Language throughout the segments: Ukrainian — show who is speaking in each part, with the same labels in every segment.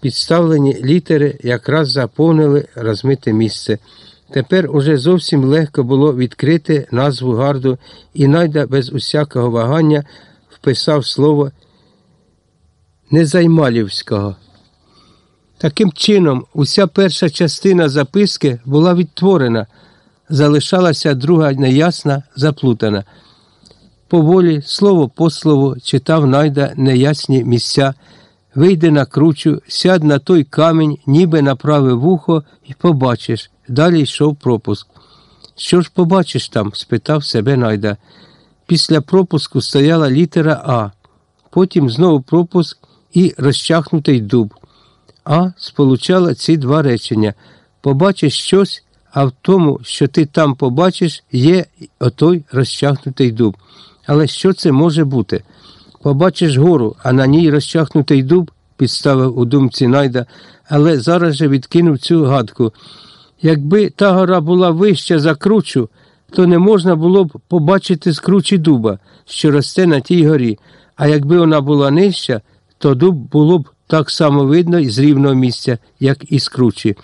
Speaker 1: Підставлені літери якраз заповнили розмите місце. Тепер уже зовсім легко було відкрити назву гарду, і найда без усякого вагання вписав слово Незаймалівського. Таким чином, уся перша частина записки була відтворена, залишалася друга неясна, заплутана. Поволі, слово по слову, читав найда неясні місця, вийди на кручу, сядь на той камінь, ніби на праве вухо, і побачиш. Далі йшов пропуск. Що ж побачиш там? спитав себе найда. Після пропуску стояла літера А, потім знову пропуск і розчахнутий дуб. А сполучала ці два речення побачиш щось, а в тому, що ти там побачиш, є отой розчахнутий дуб. Але що це може бути? Побачиш гору, а на ній розчахнутий дуб, підставив у думці найда, але зараз же відкинув цю гадку. Якби та гора була вища за кручу, то не можна було б побачити з кручі дуба, що росте на тій горі, а якби вона була нижча, то дуб було б так само видно з рівного місця, як і з кручі.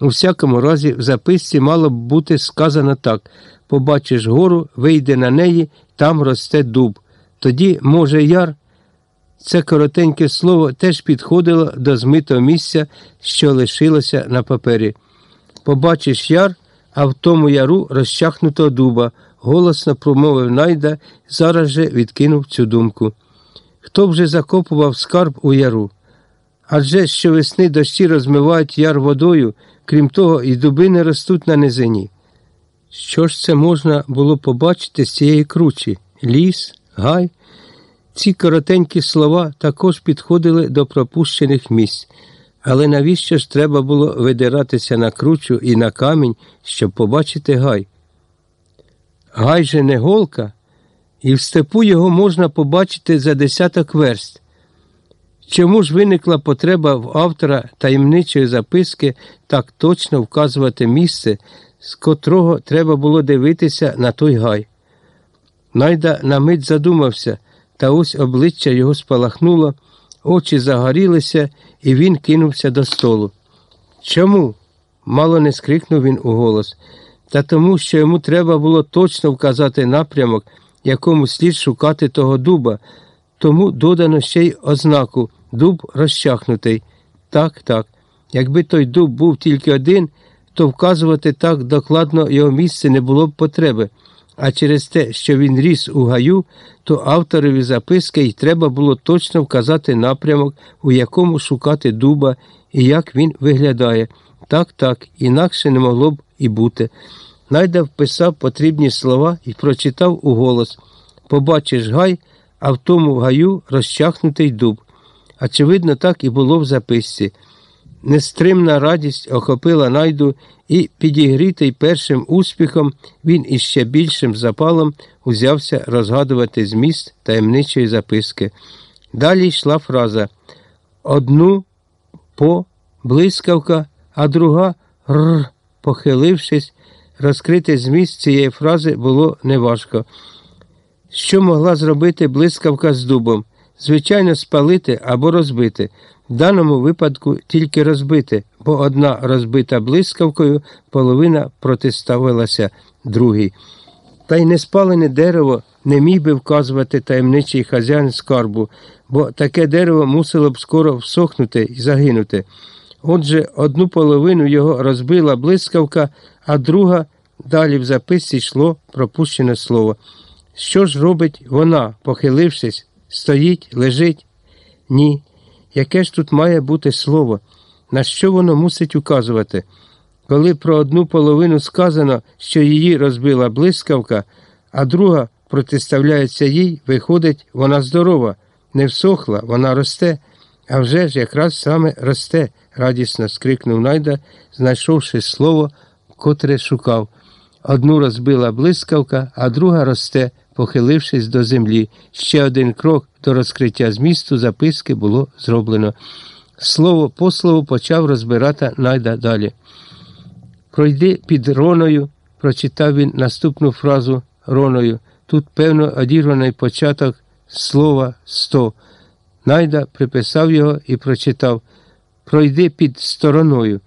Speaker 1: У всякому разі, в записці мало б бути сказано так побачиш гору, вийде на неї, там росте дуб. Тоді, може, яр. Це коротеньке слово теж підходило до змитого місця, що лишилося на папері. Побачиш яр, а в тому яру розчахнутого дуба, голосно промовив найда, зараз же відкинув цю думку. Хто вже закопував скарб у яру? Адже щовесни дощі розмивають яр водою, крім того, і дуби не ростуть на низині. Що ж це можна було побачити з цієї кручі? Ліс, гай? Ці коротенькі слова також підходили до пропущених місць. Але навіщо ж треба було видиратися на кручу і на камінь, щоб побачити гай? Гай же не голка, і в степу його можна побачити за десяток верст. Чому ж виникла потреба в автора таємничої записки так точно вказувати місце, з котрого треба було дивитися на той гай? Найда на мить задумався, та ось обличчя його спалахнуло, очі загорілися, і він кинувся до столу. Чому? мало не скрикнув він у голос. Та тому, що йому треба було точно вказати напрямок, якому слід шукати того дуба, тому додано ще й ознаку дуб розчахнутий. Так, так. Якби той дуб був тільки один, то вказувати так докладно його місце не було б потреби. А через те, що він ріс у гаю, то авторові записки й треба було точно вказати напрямок, у якому шукати дуба і як він виглядає. Так, так, інакше не могло б і бути. Найда вписав потрібні слова і прочитав у голос Побачиш гай, а в тому гаю розчахнутий дуб. Очевидно, так і було в записці. Нестримна радість охопила найду, і, підігрітий першим успіхом, він із ще більшим запалом узявся розгадувати зміст таємничої записки. Далі йшла фраза одну по блискавка, а друга р, похилившись, розкрити зміст цієї фрази було неважко. Що могла зробити блискавка з дубом? Звичайно, спалити або розбити. В даному випадку тільки розбити, бо одна розбита блискавкою, половина протиставилася другій. Та й неспалене дерево не міг би вказувати таємничий хазяїн скарбу, бо таке дерево мусило б скоро всохнути і загинути. Отже, одну половину його розбила блискавка, а друга далі в записці йшло пропущене слово. Що ж робить вона, похилившись, стоїть, лежить? Ні. Яке ж тут має бути слово? На що воно мусить указувати? Коли про одну половину сказано, що її розбила блискавка, а друга протиставляється їй, виходить, вона здорова, не всохла, вона росте. А вже ж якраз саме росте, радісно скрикнув найда, знайшовши слово, котре шукав. Одну розбила блискавка, а друга росте, похилившись до землі. Ще один крок до розкриття змісту записки було зроблено. Слово по слову почав розбирати найда далі. Пройди під роною, прочитав він наступну фразу роною. Тут, певно, одірваний початок слова сто. Найда приписав його і прочитав пройди під стороною.